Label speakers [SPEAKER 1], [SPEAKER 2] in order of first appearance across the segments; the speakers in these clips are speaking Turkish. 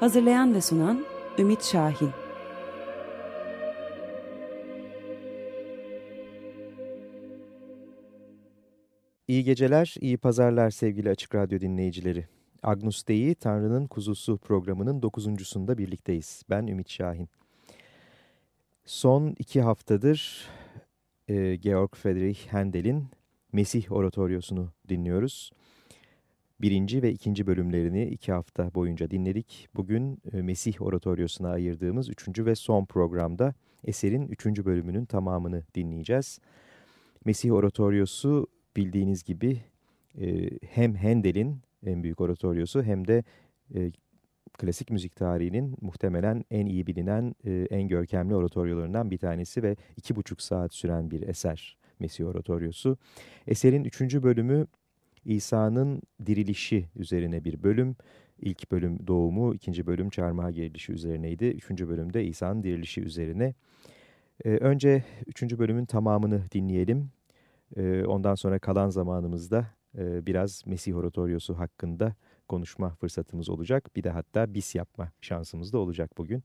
[SPEAKER 1] Hazırlayan ve sunan Ümit Şahin
[SPEAKER 2] İyi geceler, iyi pazarlar sevgili Açık Radyo dinleyicileri. Agnus Dei, Tanrı'nın Kuzusu programının dokuzuncusunda birlikteyiz. Ben Ümit Şahin. Son iki haftadır e, Georg Friedrich Handel'in Mesih Oratoryosunu dinliyoruz. Birinci ve ikinci bölümlerini iki hafta boyunca dinledik. Bugün e, Mesih Oratoryosuna ayırdığımız üçüncü ve son programda eserin üçüncü bölümünün tamamını dinleyeceğiz. Mesih Oratoryosu bildiğiniz gibi e, hem Handel'in en büyük oratoryosu hem de e, klasik müzik tarihinin muhtemelen en iyi bilinen, en görkemli oratoryolarından bir tanesi ve iki buçuk saat süren bir eser Mesih Oratoryosu. Eserin üçüncü bölümü İsa'nın dirilişi üzerine bir bölüm. İlk bölüm doğumu, ikinci bölüm çarmıha gerilişi üzerineydi. Üçüncü bölümde İsa'nın dirilişi üzerine. Ee, önce üçüncü bölümün tamamını dinleyelim. Ee, ondan sonra kalan zamanımızda e, biraz Mesih Oratoryosu hakkında konuşma fırsatımız olacak. Bir de hatta bis yapma şansımız da olacak bugün.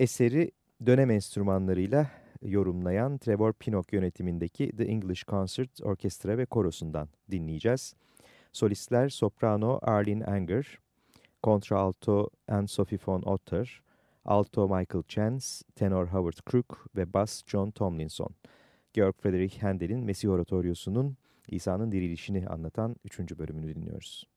[SPEAKER 2] Eseri dönem enstrümanlarıyla yorumlayan Trevor Pinnock yönetimindeki The English Concert Orkestra ve Korosu'ndan dinleyeceğiz. Solistler soprano Arlene Anger, kontraalto Anne-Sophie von Otter, alto Michael Chance, tenor Howard Crook ve bass John Tomlinson. Georg Friedrich Handel'in Mesih Oratoryosu'nun İsa'nın dirilişini anlatan 3. bölümünü dinliyoruz.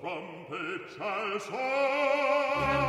[SPEAKER 3] Trumpet shall sound,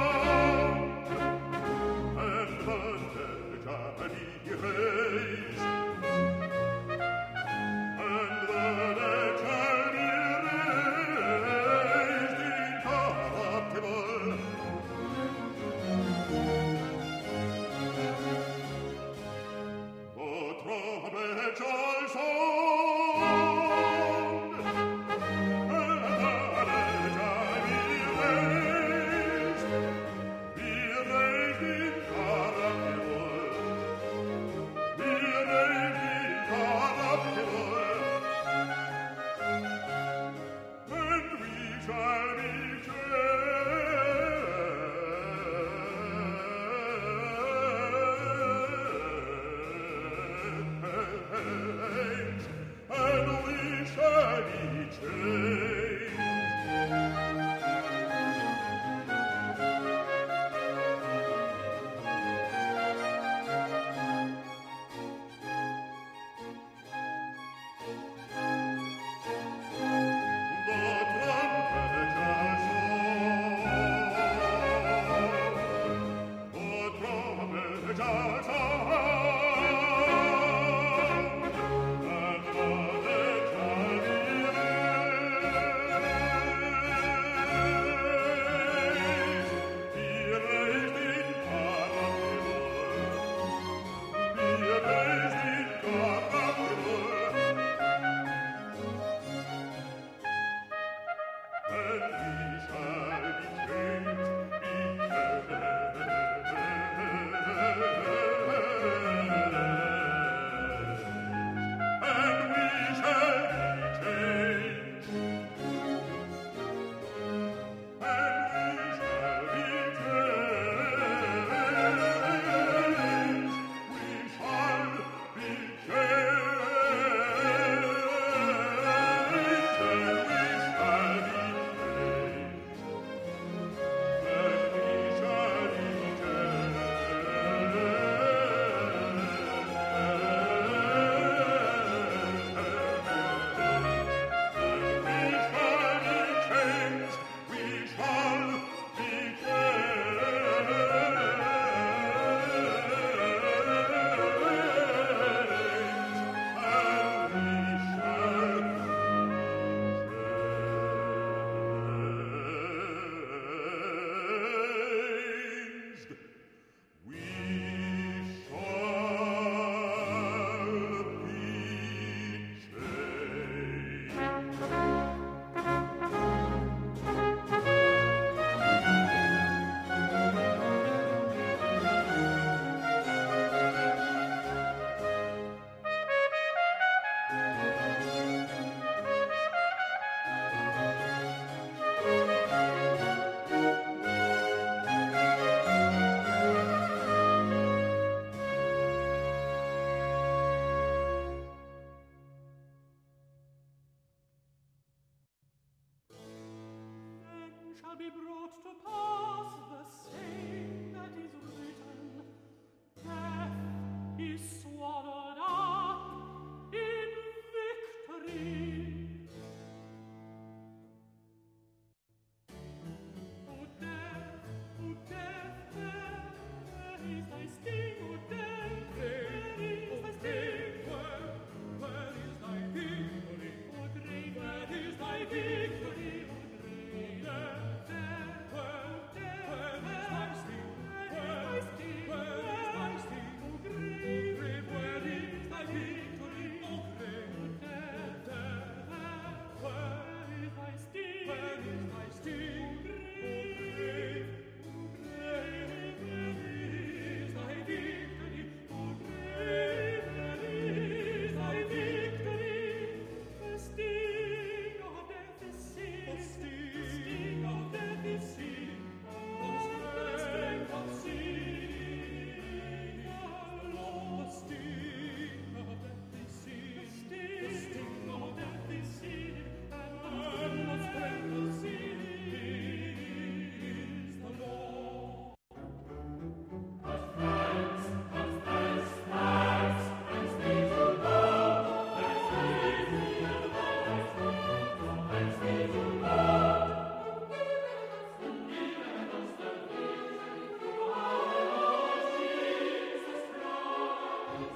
[SPEAKER 4] to pass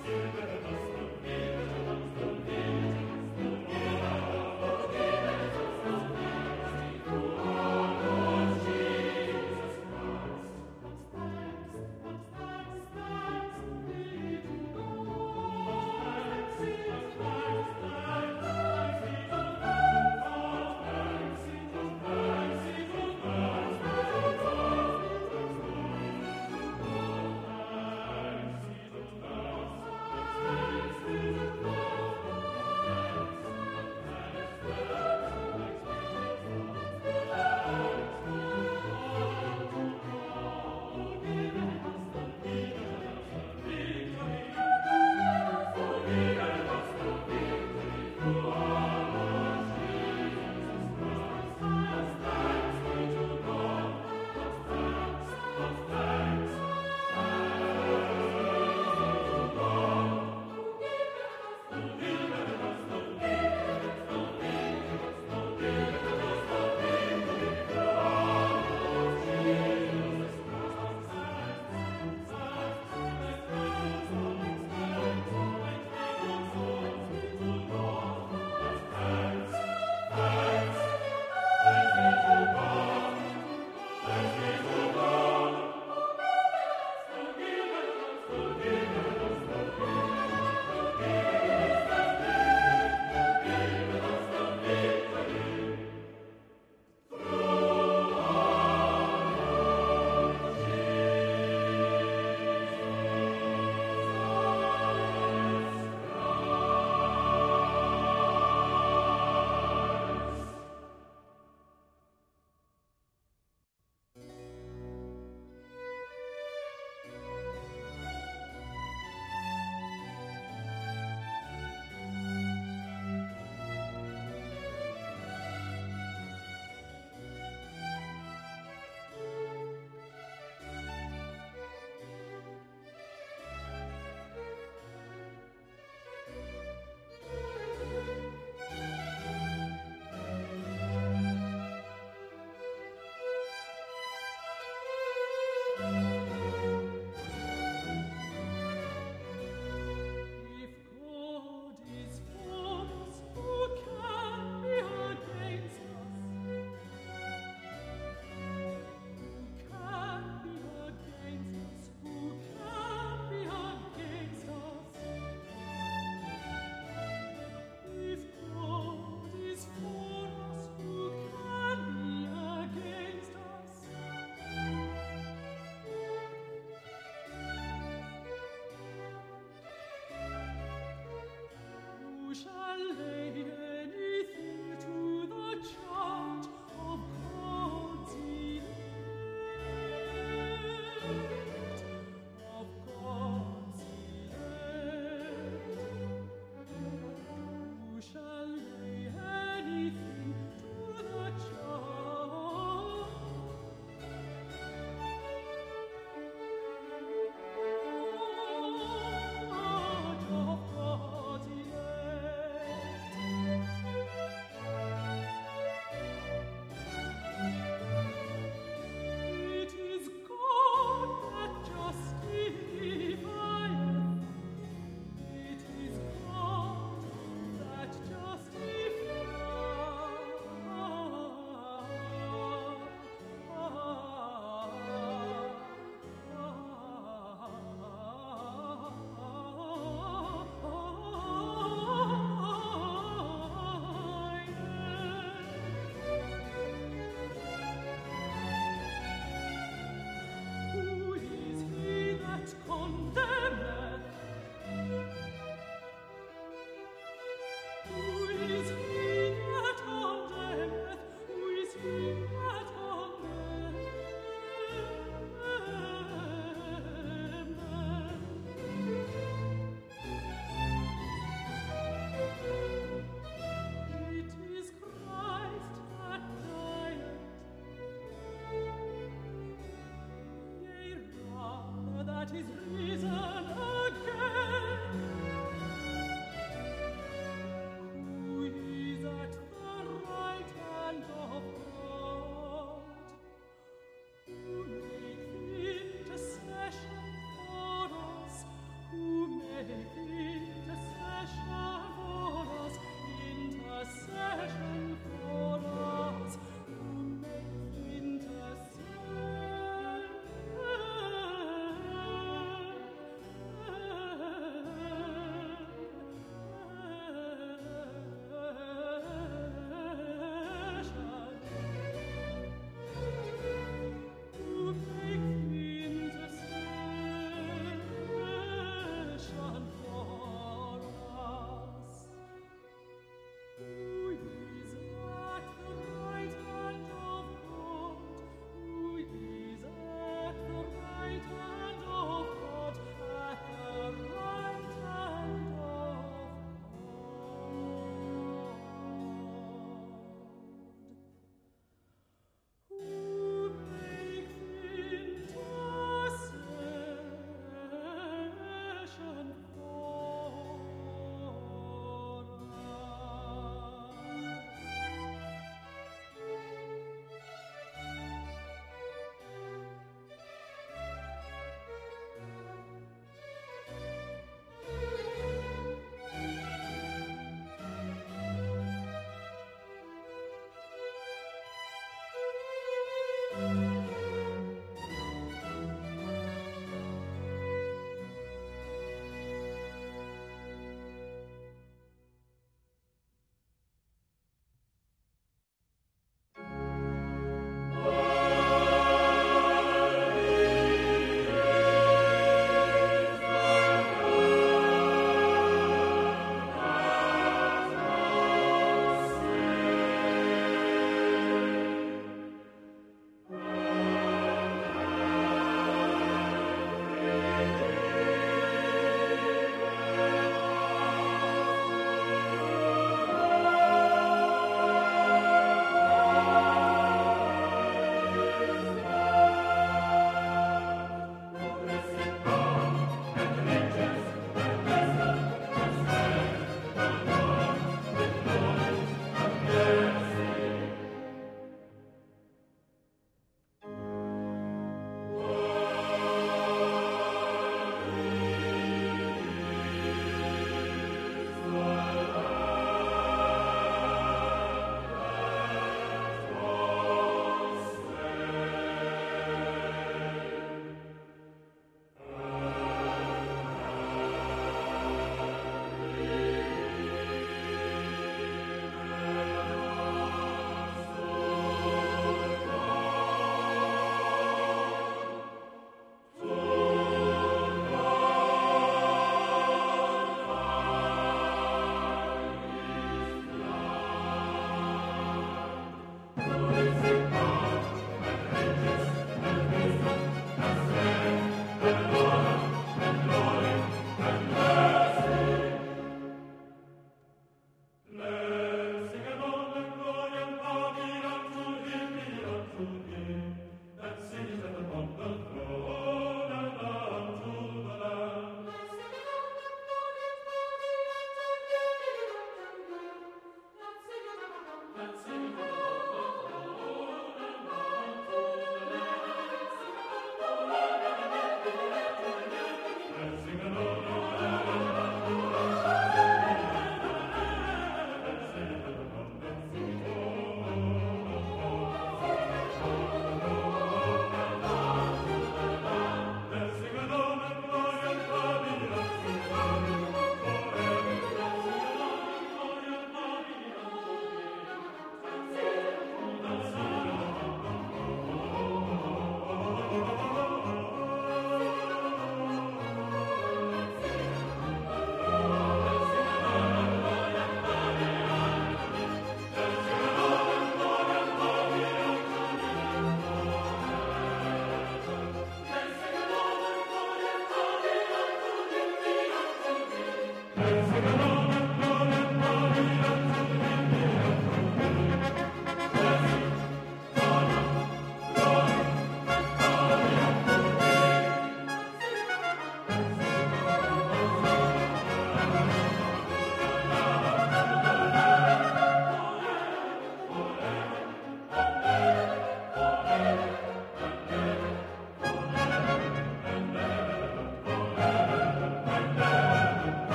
[SPEAKER 4] silver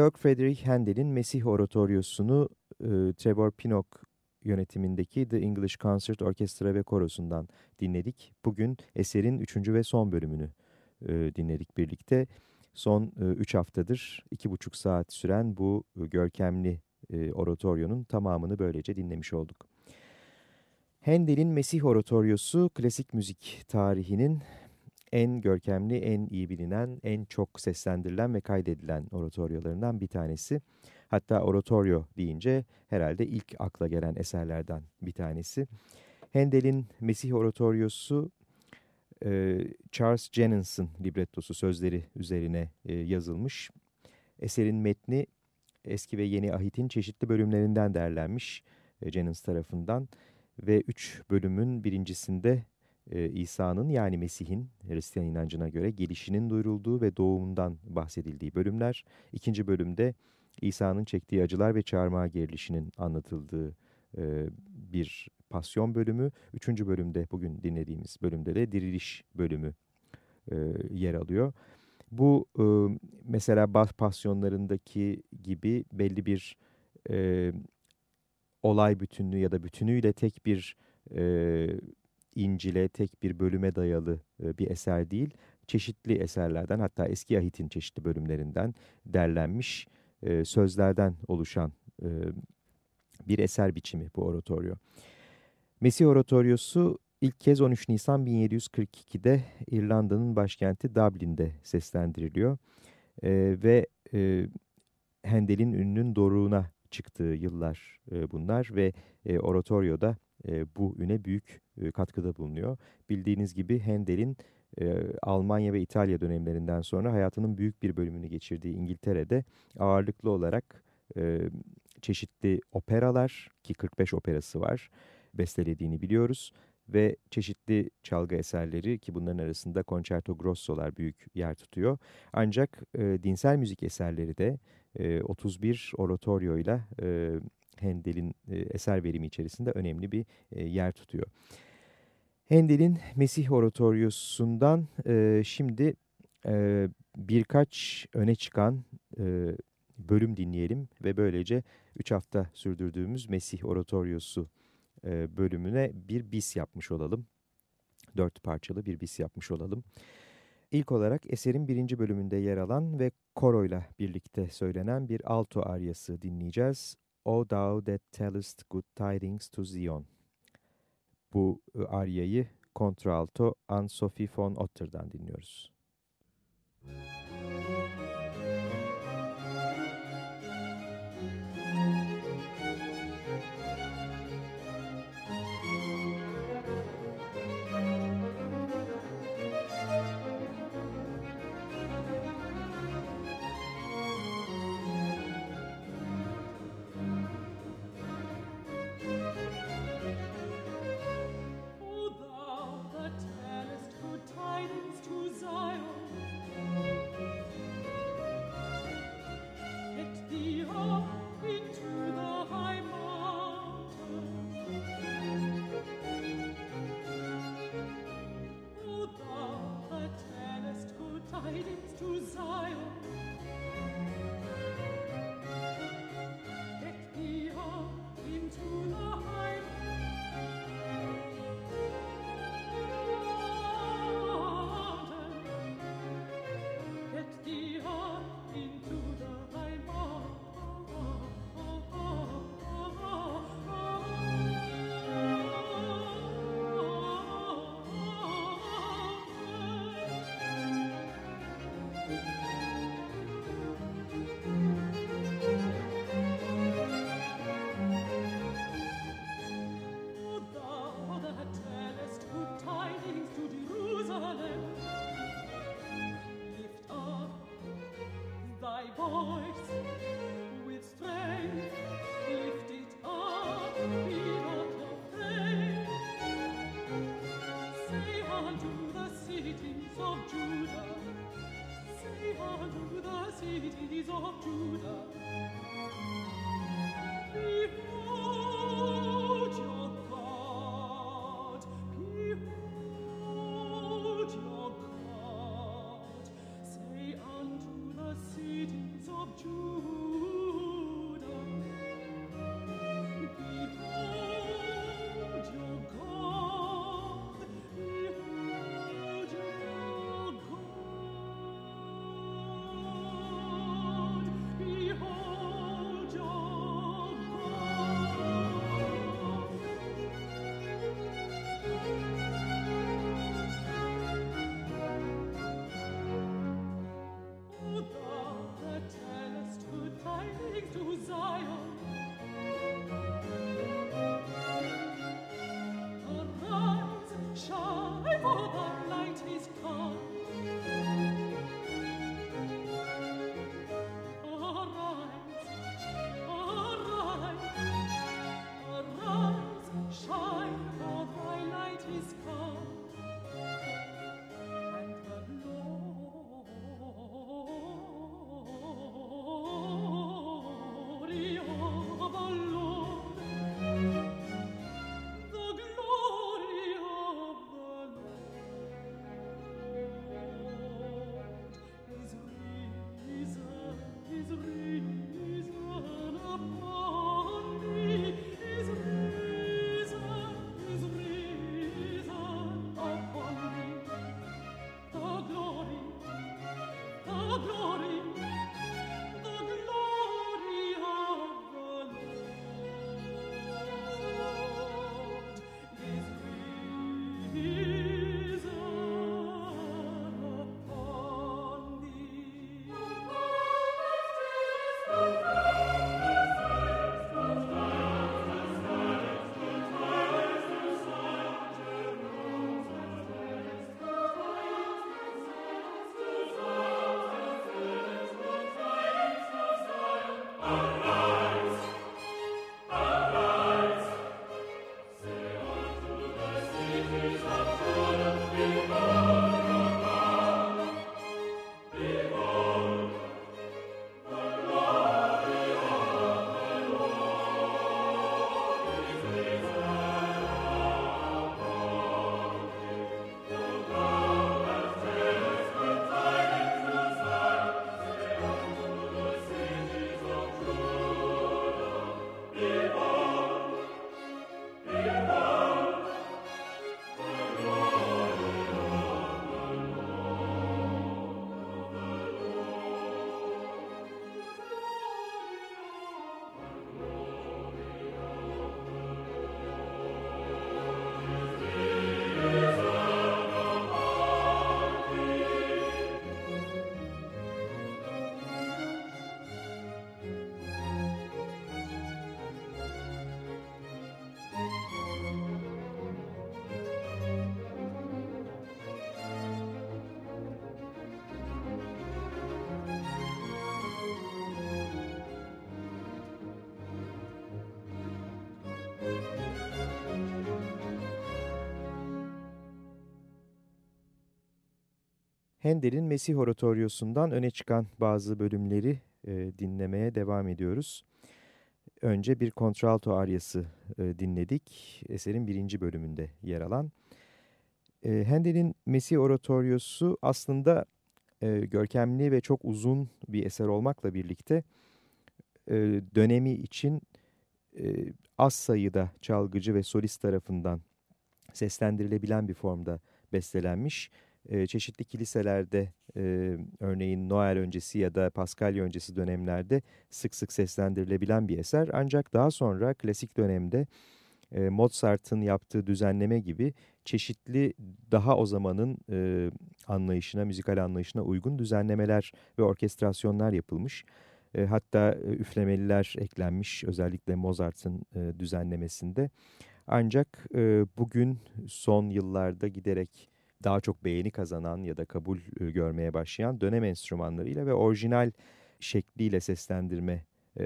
[SPEAKER 2] Georg Friedrich Handel'in Mesih Oratoryosunu e, Trevor Pinnock yönetimindeki The English Concert Orchestra ve Korosu'ndan dinledik. Bugün eserin üçüncü ve son bölümünü e, dinledik birlikte. Son e, üç haftadır iki buçuk saat süren bu e, görkemli e, oratoryonun tamamını böylece dinlemiş olduk. Handel'in Mesih Oratoryosu klasik müzik tarihinin en görkemli, en iyi bilinen, en çok seslendirilen ve kaydedilen oratoryolarından bir tanesi. Hatta oratoryo deyince herhalde ilk akla gelen eserlerden bir tanesi. Handel'in Mesih Oratoryosu Charles Jennings'in librettosu sözleri üzerine yazılmış. Eserin metni eski ve yeni ahitin çeşitli bölümlerinden derlenmiş Jennings tarafından ve üç bölümün birincisinde e, İsa'nın yani Mesih'in Hristiyan inancına göre gelişinin duyurulduğu ve doğumundan bahsedildiği bölümler. İkinci bölümde İsa'nın çektiği acılar ve çarmıha gerilişinin anlatıldığı e, bir pasyon bölümü. Üçüncü bölümde bugün dinlediğimiz bölümde de diriliş bölümü e, yer alıyor. Bu e, mesela Bach pasyonlarındaki gibi belli bir olay bütünlüğü ya da bütünüyle tek bir İncil'e, tek bir bölüme dayalı e, bir eser değil. Çeşitli eserlerden hatta eski ahitin çeşitli bölümlerinden derlenmiş e, sözlerden oluşan e, bir eser biçimi bu oratoryo. Mesih Oratoryosu ilk kez 13 Nisan 1742'de İrlanda'nın başkenti Dublin'de seslendiriliyor. Ve e, Handel'in ününün doruğuna çıktığı yıllar bunlar ve e, oratoryoda e, bu üne büyük e, katkıda bulunuyor. Bildiğiniz gibi Handel'in e, Almanya ve İtalya dönemlerinden sonra hayatının büyük bir bölümünü geçirdiği İngiltere'de ağırlıklı olarak e, çeşitli operalar ki 45 operası var bestelediğini biliyoruz ve çeşitli çalgı eserleri ki bunların arasında Concerto Grosso'lar büyük yer tutuyor. Ancak e, dinsel müzik eserleri de e, 31 oratoryo ile Handel'in e, eser verimi içerisinde önemli bir e, yer tutuyor. Handel'in Mesih Oratoryosu'ndan e, şimdi e, birkaç öne çıkan bölüm dinleyelim ve böylece 3 hafta sürdürdüğümüz Mesih Oratoryosu bölümüne bir bis yapmış olalım. Dört parçalı bir bis yapmış olalım. İlk olarak eserin birinci bölümünde yer alan ve koroyla birlikte söylenen bir alto aryası dinleyeceğiz. O thou that tellest good tidings to Zion. Bu ıı, aryayı kontralto Anne-Sophie von Otter'dan dinliyoruz. Müzik di di di so Handel'in Mesih Oratoryosu'ndan öne çıkan bazı bölümleri e, dinlemeye devam ediyoruz. Önce bir kontralto aryası e, dinledik. Eserin birinci bölümünde yer alan. E, Handel'in Mesih Oratoryosu aslında e, görkemli ve çok uzun bir eser olmakla birlikte e, dönemi için e, az sayıda çalgıcı ve solist tarafından seslendirilebilen bir formda bestelenmiş e, çeşitli kiliselerde e, örneğin Noel öncesi ya da Paskalya öncesi dönemlerde sık sık seslendirilebilen bir eser. Ancak daha sonra klasik dönemde e, Mozart'ın yaptığı düzenleme gibi çeşitli daha o zamanın e, anlayışına, müzikal anlayışına uygun düzenlemeler ve orkestrasyonlar yapılmış. E, hatta e, üflemeliler eklenmiş özellikle Mozart'ın e, düzenlemesinde. Ancak e, bugün son yıllarda giderek daha çok beğeni kazanan ya da kabul görmeye başlayan dönem enstrümanlarıyla ve orijinal şekliyle seslendirme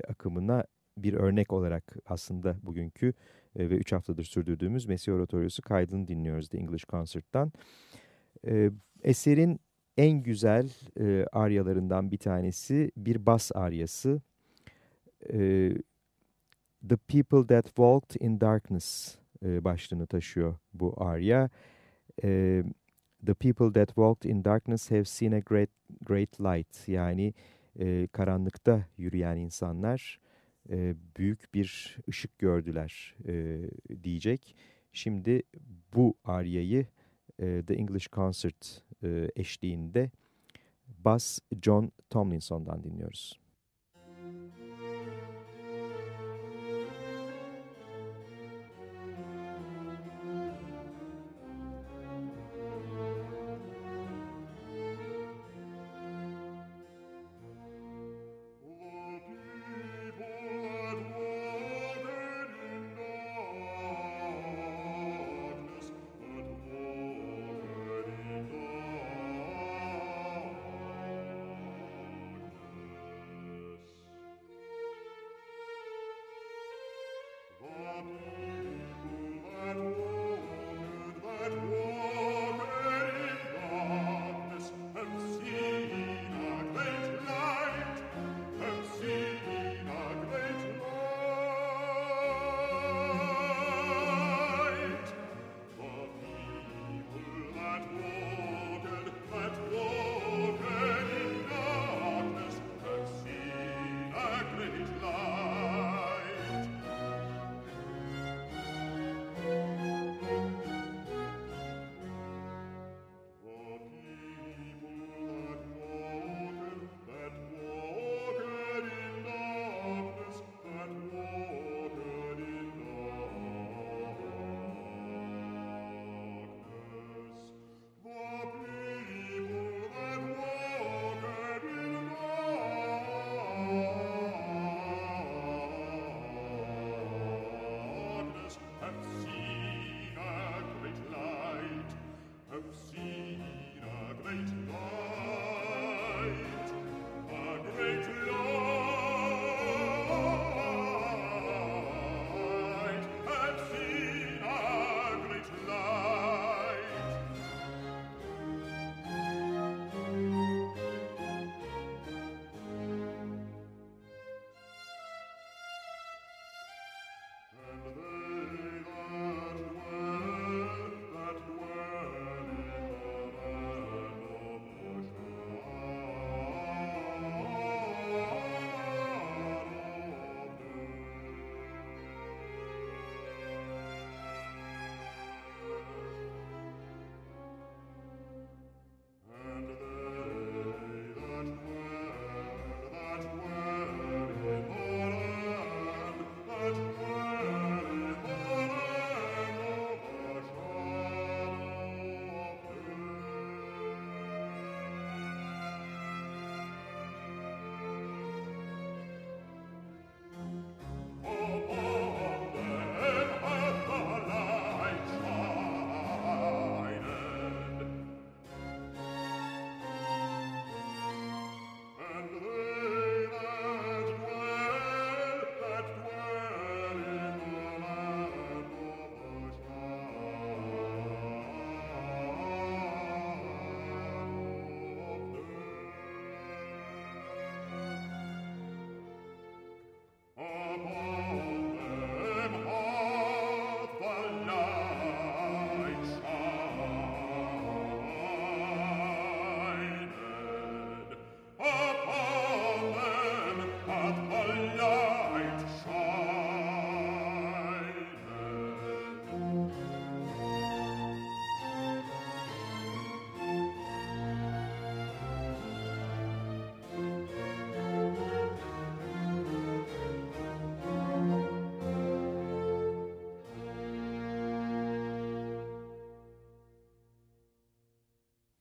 [SPEAKER 2] akımına bir örnek olarak aslında bugünkü ve 3 haftadır sürdürdüğümüz Messi Oratoryosu kaydını dinliyoruz The English Concert'tan. Eserin en güzel aryalarından bir tanesi bir bas aryası. The People That Walked in Darkness başlığını taşıyor bu arya. The people that walked in darkness have seen a great great light. Yani e, karanlıkta yürüyen insanlar e, büyük bir ışık gördüler e, diyecek. Şimdi bu aryayı e, The English Concert e, eşliğinde Bass John Tomlinson'dan dinliyoruz.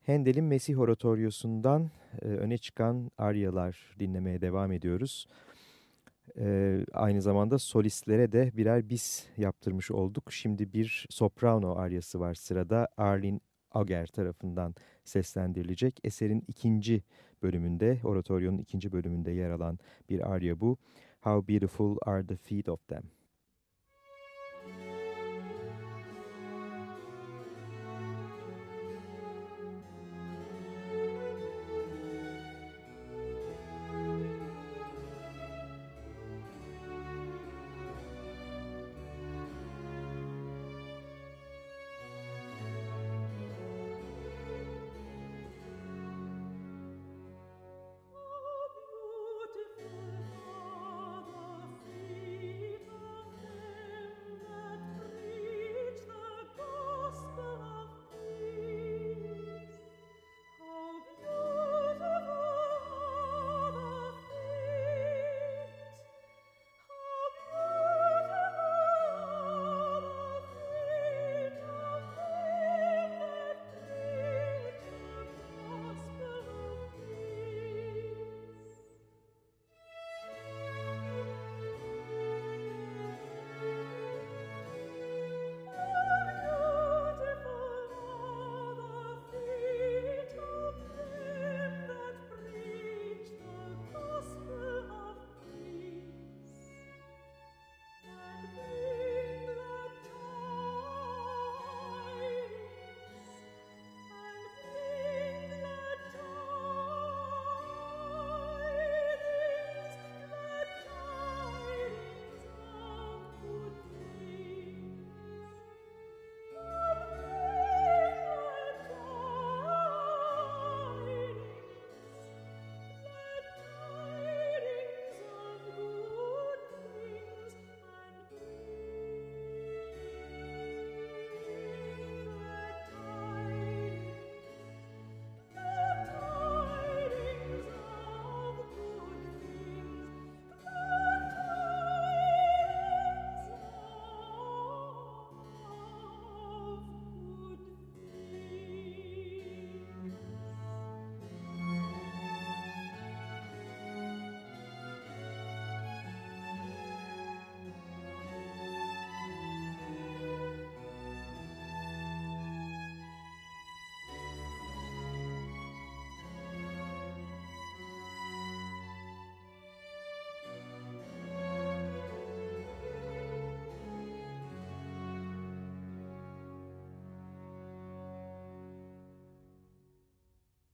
[SPEAKER 2] Hendel'in Mesih Oratoryosu'ndan e, öne çıkan aryalar dinlemeye devam ediyoruz. E, aynı zamanda solistlere de birer bis yaptırmış olduk. Şimdi bir soprano aryası var sırada Arlene Ager tarafından seslendirilecek. Eserin ikinci bölümünde, oratoryonun ikinci bölümünde yer alan bir arya bu. How beautiful are the feet of them.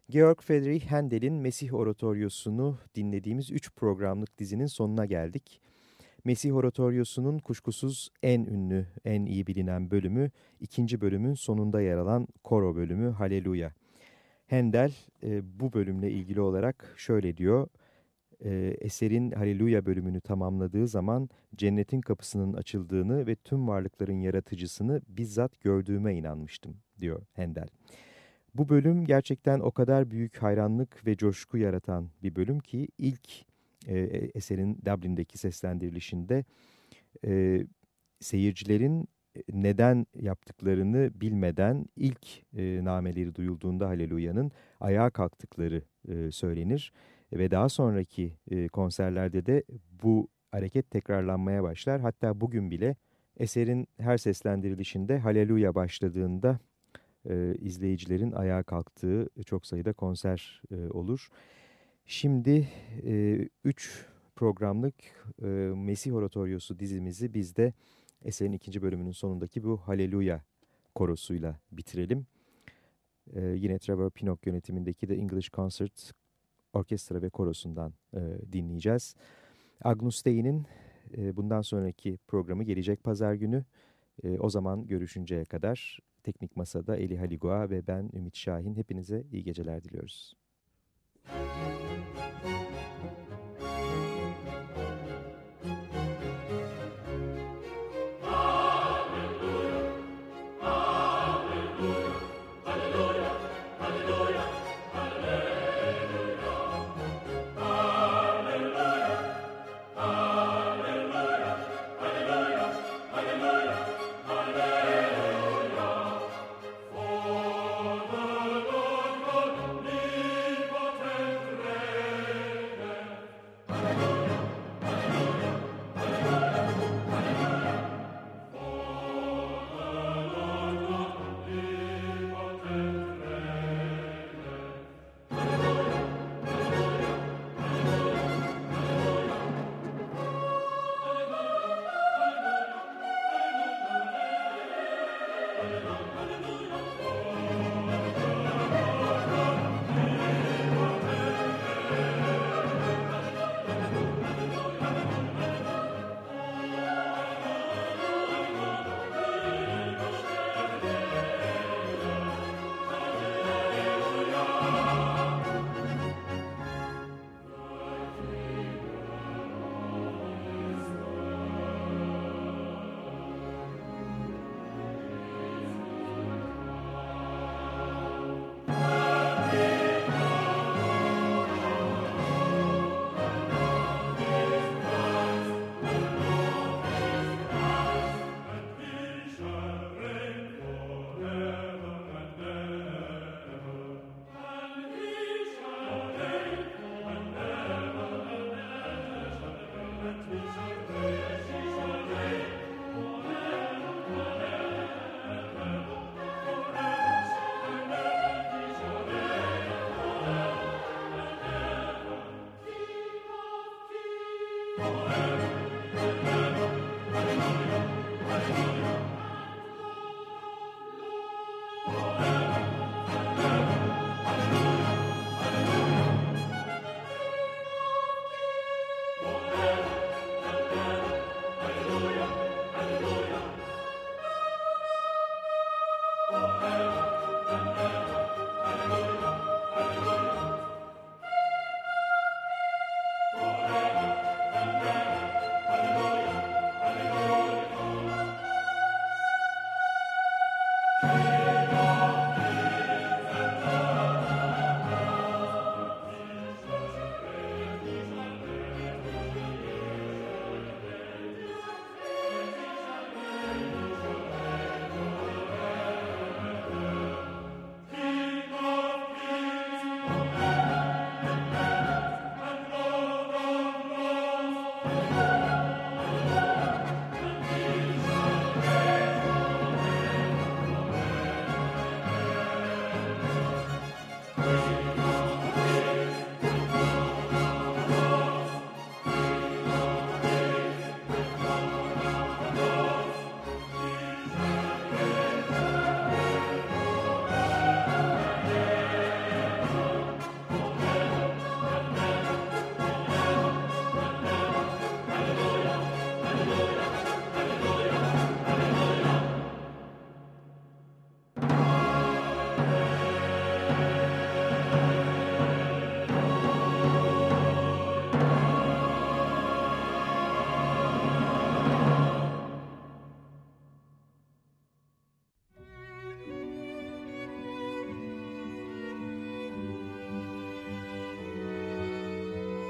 [SPEAKER 2] Georg Friedrich Handel'in Mesih Oratoryosunu dinlediğimiz 3 programlık dizinin sonuna geldik. Mesih Oratoryosu'nun kuşkusuz en ünlü, en iyi bilinen bölümü, ikinci bölümün sonunda yer alan koro bölümü Haleluya. Handel e, bu bölümle ilgili olarak şöyle diyor, e, eserin Haleluya bölümünü tamamladığı zaman cennetin kapısının açıldığını ve tüm varlıkların yaratıcısını bizzat gördüğüme inanmıştım, diyor Handel. Bu bölüm gerçekten o kadar büyük hayranlık ve coşku yaratan bir bölüm ki ilk e, eserin Dublin'deki seslendirilişinde e, seyircilerin neden yaptıklarını bilmeden ilk e, nameleri duyulduğunda Haleluya'nın ayağa kalktıkları e, söylenir. Ve daha sonraki e, konserlerde de bu hareket tekrarlanmaya başlar. Hatta bugün bile eserin her seslendirilişinde Haleluya başladığında e, izleyicilerin ayağa kalktığı çok sayıda konser e, olur. Şimdi 3 e, programlık e, Mesih Oratoryosu dizimizi biz de eserin ikinci bölümünün sonundaki bu Haleluya korosuyla bitirelim. E, yine Trevor Pinnock yönetimindeki The English Concert Orkestra ve Korosu'ndan e, dinleyeceğiz. Agnus Dei'nin e, bundan sonraki programı gelecek pazar günü. E, o zaman görüşünceye kadar Teknik Masa'da Eli Haligua ve ben Ümit Şahin hepinize iyi geceler diliyoruz.